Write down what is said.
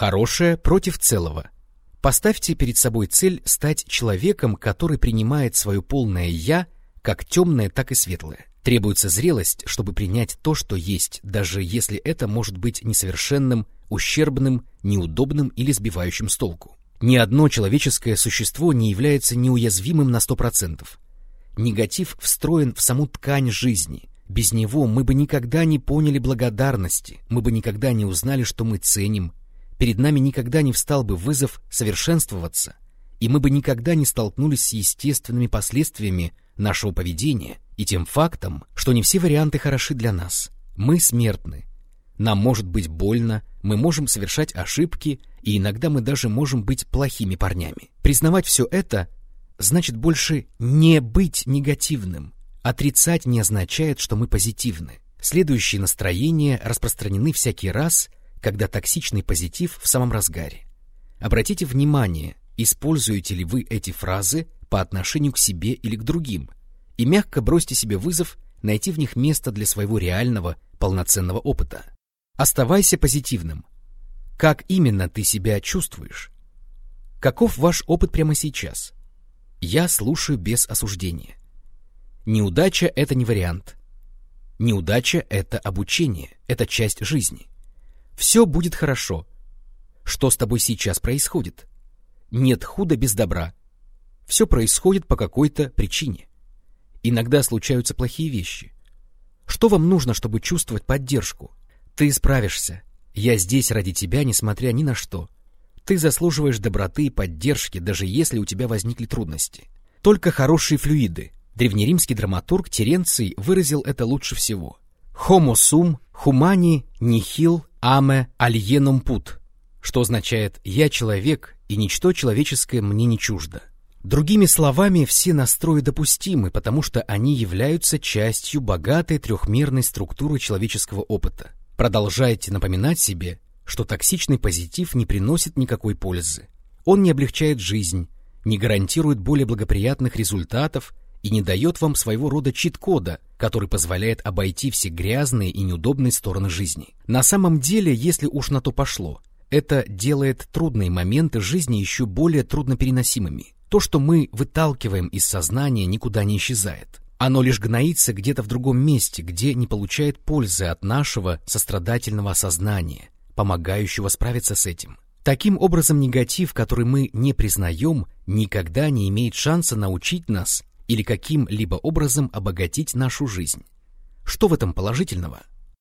Хорошее против целого. Поставьте перед собой цель стать человеком, который принимает свое полное «я», как темное, так и светлое. Требуется зрелость, чтобы принять то, что есть, даже если это может быть несовершенным, ущербным, неудобным или сбивающим с толку. Ни одно человеческое существо не является неуязвимым на 100%. Негатив встроен в саму ткань жизни. Без него мы бы никогда не поняли благодарности, мы бы никогда не узнали, что мы ценим, перед нами никогда не встал бы вызов совершенствоваться, и мы бы никогда не столкнулись с естественными последствиями нашего поведения и тем фактом, что не все варианты хороши для нас. Мы смертны. Нам может быть больно, мы можем совершать ошибки, и иногда мы даже можем быть плохими парнями. Признавать все это значит больше не быть негативным. Отрицать не означает, что мы позитивны. Следующие настроения распространены всякий раз, когда токсичный позитив в самом разгаре. Обратите внимание, используете ли вы эти фразы по отношению к себе или к другим, и мягко бросьте себе вызов найти в них место для своего реального, полноценного опыта. Оставайся позитивным. Как именно ты себя чувствуешь? Каков ваш опыт прямо сейчас? Я слушаю без осуждения. Неудача — это не вариант. Неудача — это обучение, это часть жизни. Все будет хорошо. Что с тобой сейчас происходит? Нет худа без добра. Все происходит по какой-то причине. Иногда случаются плохие вещи. Что вам нужно, чтобы чувствовать поддержку? Ты справишься. Я здесь ради тебя, несмотря ни на что. Ты заслуживаешь доброты и поддержки, даже если у тебя возникли трудности. Только хорошие флюиды. Древнеримский драматург Теренций выразил это лучше всего. «Homo sum humani nihil ame alienum put», что означает «я человек, и ничто человеческое мне не чуждо». Другими словами, все настрои допустимы, потому что они являются частью богатой трехмерной структуры человеческого опыта. Продолжайте напоминать себе, что токсичный позитив не приносит никакой пользы. Он не облегчает жизнь, не гарантирует более благоприятных результатов и не дает вам своего рода чит-кода, который позволяет обойти все грязные и неудобные стороны жизни. На самом деле, если уж на то пошло, это делает трудные моменты жизни еще более труднопереносимыми. То, что мы выталкиваем из сознания, никуда не исчезает. Оно лишь гноится где-то в другом месте, где не получает пользы от нашего сострадательного сознания, помогающего справиться с этим. Таким образом, негатив, который мы не признаем, никогда не имеет шанса научить нас или каким-либо образом обогатить нашу жизнь. Что в этом положительного?